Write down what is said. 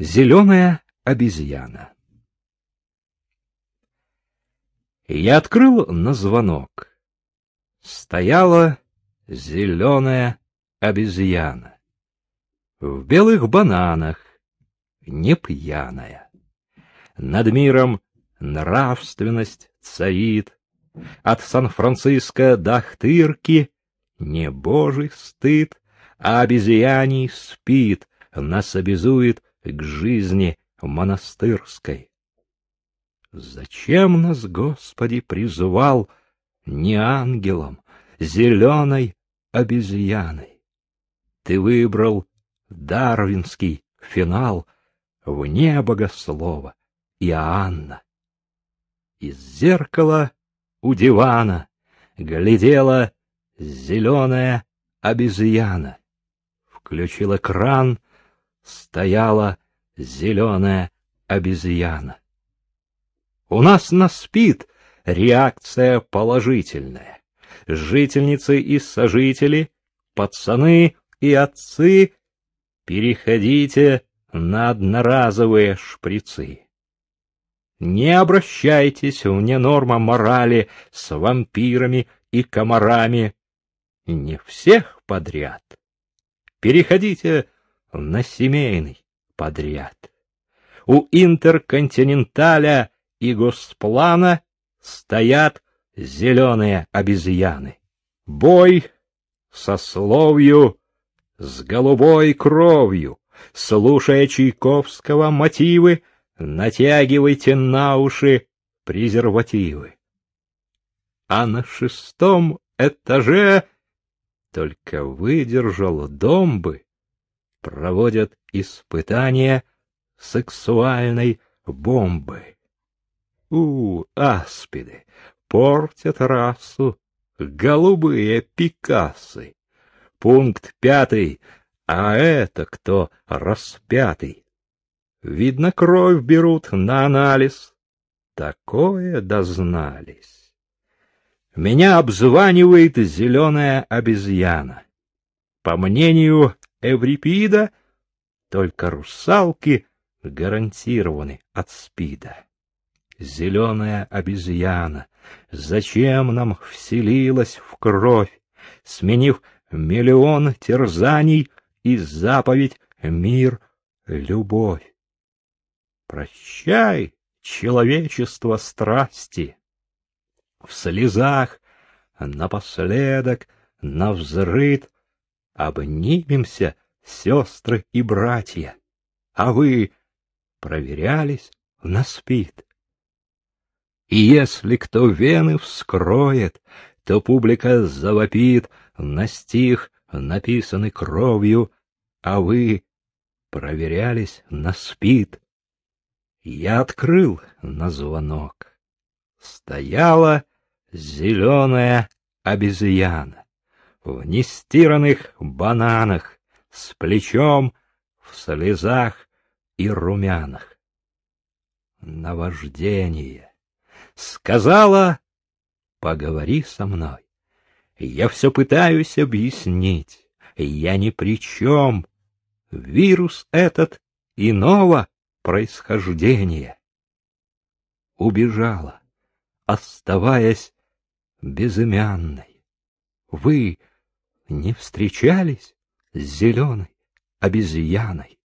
Зеленая обезьяна. Я открыл на звонок. Стояла зеленая обезьяна. В белых бананах, не пьяная. Над миром нравственность царит. От Сан-Франциско до Ахтырки не божий стыд, а обезьяний спит, нас обязует к жизни монастырской. Зачем нас, Господи, призывал не ангелом, зеленой обезьяной? Ты выбрал дарвинский финал вне богослова Иоанна. Из зеркала у дивана глядела зеленая обезьяна. Включил экран, стояла зеленая обезьяна. У нас на спит реакция положительная. Жительницы и сожители, пацаны и отцы, переходите на одноразовые шприцы. Не обращайтесь вне норма морали с вампирами и комарами. Не всех подряд. Переходите на семейный подряд. У интерконтиненталя и госплана стоят зеленые обезьяны. Бой со словью, с голубой кровью, слушая Чайковского мотивы, натягивайте на уши презервативы. А на шестом этаже только выдержал дом бы, проводят испытания сексуальной бомбы. У, аспиды, портят расу, голубые пикасы. Пункт пятый, а это кто распятый? Видно, кровь берут на анализ. Такое дознались. Меня обзванивает зеленая обезьяна. По мнению Эврипида, только русалки гарантированы от спида. Зеленая обезьяна, зачем нам вселилась в кровь, сменив миллион терзаний и заповедь мир, любовь? Прощай, человечество страсти! В слезах напоследок, навзрыд Обнимемся, сестры и братья, а вы проверялись на спид. И если кто вены вскроет, то публика завопит на стих, написанный кровью, а вы проверялись на спид. Я открыл на звонок. Стояла зеленая обезьяна в нестиранных бананах, с плечом в слезах и румянах. Наваждение. Сказала, поговори со мной. Я все пытаюсь объяснить. Я ни при чем. Вирус этот иного происхождения. Убежала, оставаясь безымянной. Вы не встречались с зеленой обезьяной?